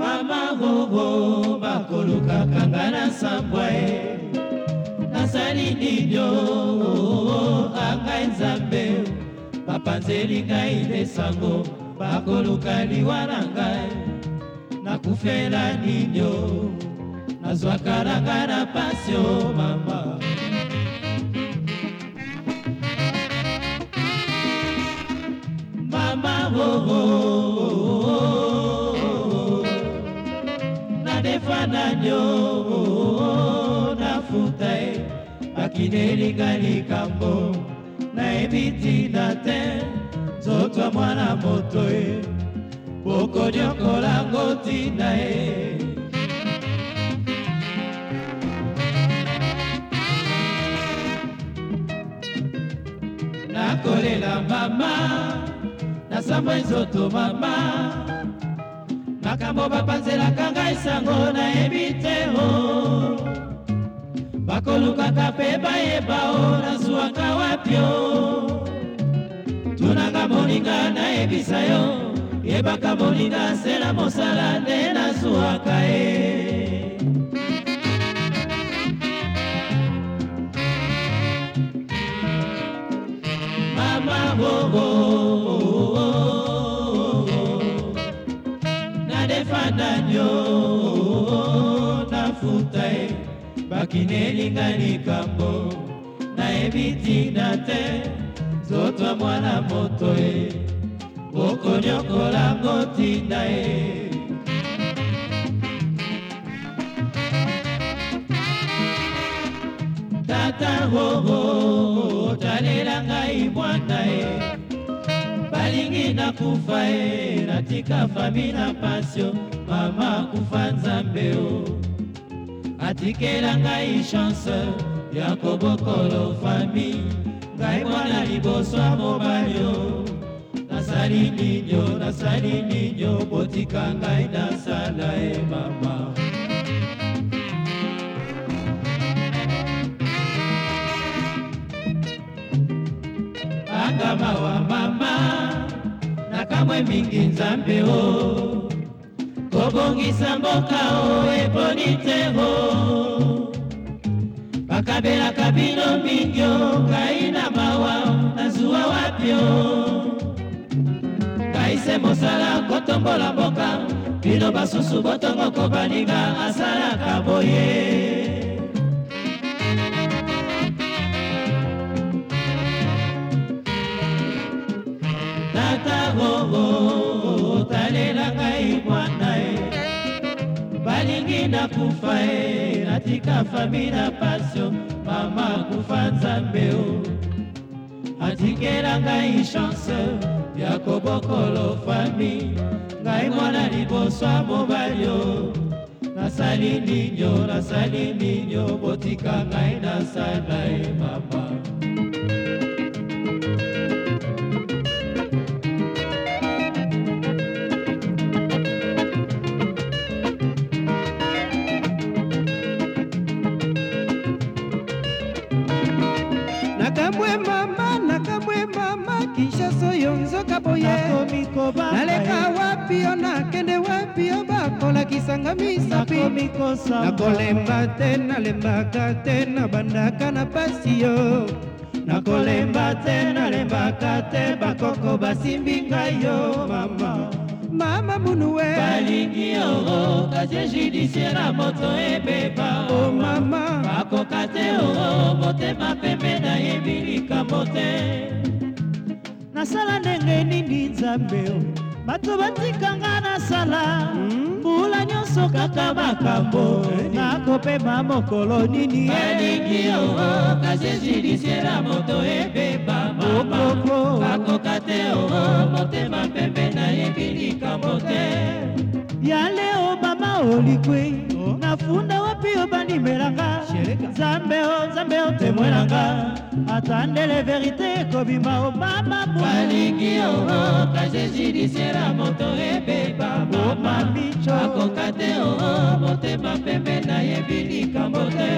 mama gogo bakolukaka nga na sambwa ye nasali nino angai nzambe bapanzeli ngai nde sango bakoluka liwa na ngai nakufela nino nazwaka na ngai na pasio mama mama gogo mwana nyo nafuta ye bakinelinga likambo nayebi ntina te nzoto ya mwana moto ye bokonyokolango ntina ye nakolela mama nasambwa nzoto mama makambo bapanzelaka ngai sango nayebi te o oh. bakolukaka mpe bayeba o oh, nazwwaka wapio oh. tunanga moninga nayebisa yo yebaka moninga se na mosala nde nazwwaka ye eh. nanyo nafuta ye bakinelinga likambo nayebi ntina te nzoto ya mwana moto ye bokonyokolango ntina ye tata hoho talela ngai mwana ye mingi nakufa e natika fami na pansio mama kufa nzambe o atikela ngai chanse ya kobokolo fami ngai mwana liboso ya mobali o nasali ninyo nasali ninyo botika ngai na bamwe mingi nzambe o kobongisa mboka o eponi te o bakabelaka bino mingi o ngai na mawa nazuwa wapi o ngai se mosala kotombola mboka bino basusu botongo kobaninga asalaka boye ata gogo otalelaka imwana ye balingi na kufa ye natika fami na pasio mama kufa nzambe o atikela ngai chanse ya kobokolo fami ngai mwana liboso ya mobali o nasali ninyo nasali ninyo botika ngai nasala ye mama naleka wapi yo nakende wapi yo bakolakisanga misapi nakolemba te nalembaka te nabandaka na pasi yo nakolemba te nalembaka te bakoko basimbi ngai yo mama mama munue balingi oro kasie oh, judiciaire a moto ebeba o oh, oh, mama bakoka te oro motema pembe nayebi likambo te nasala ndenge nini nzambe bato batikanga nasala hmm? mbula nyonso kaka makambo nakopema mokolo nini elingi oo kasi judisiera moto ebeba mamao bakoka te oo motema mpembe nayebi likambo te ya leo mama olikwe oh. nafunda limelanga nzambe o nzambe o temwelanga ata ndele verite ekobima o mama balingi oo kajejidisera moto ebeba mama bicho akoka te oo motema pembe nayebi likambo te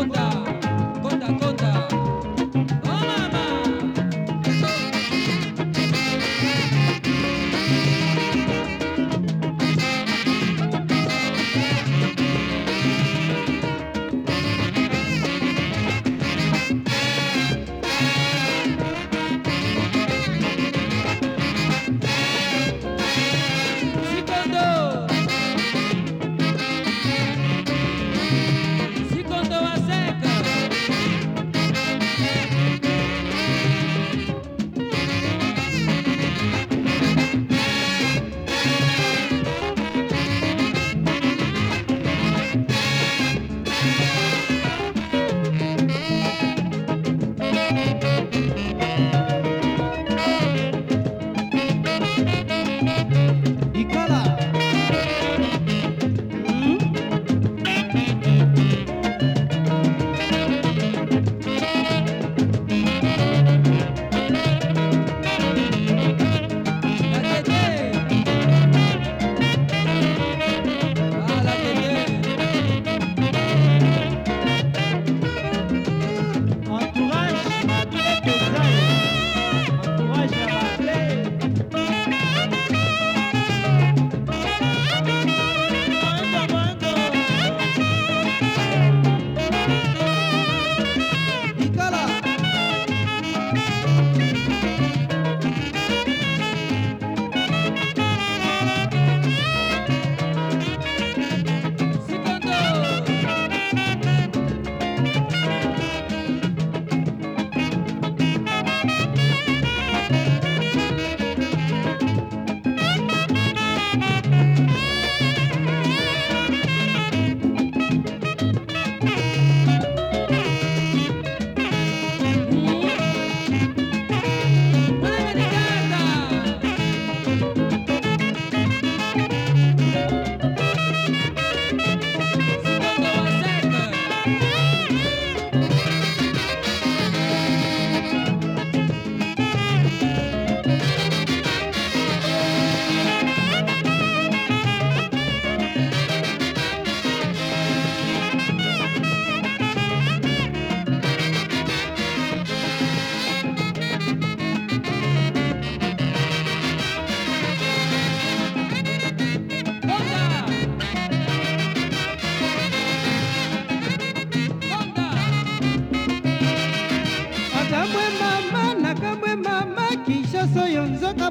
contar. Bye.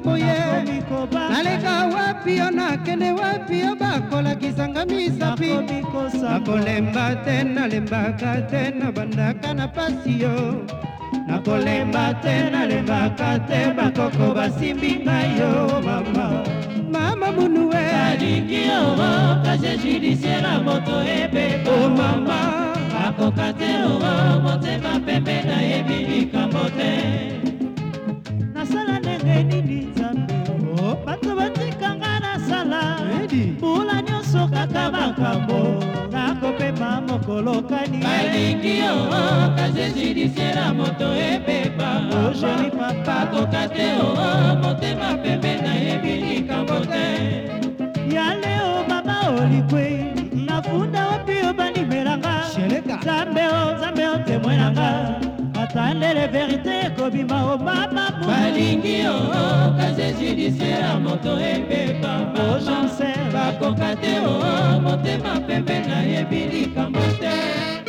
koleka boye naleka wapi yo nakende wapi yo bakolakisanga misapi nakolemba te nalembaka te nabandaka na pasi yo nakolemba te nalembaka te bakoko basimbi ngai yo mama mama munue alingi oro kase judisiera moto ebeko oh, mama akoka te oro motema pembe na ye makambo nakopema mokolo kani balingi yo kaze judisiera moto epepa ojoli papa koka te o motema pembe nayebi likambo te ya leo mama olikwei nafunda wapi obanimelanga nzambe o nzambe o temwenanga atandele verite ekobima o mama balingi yo kaze judisiera moto epepa ojanse bakoka te o oh, oh, motema pembe nayebi likambo te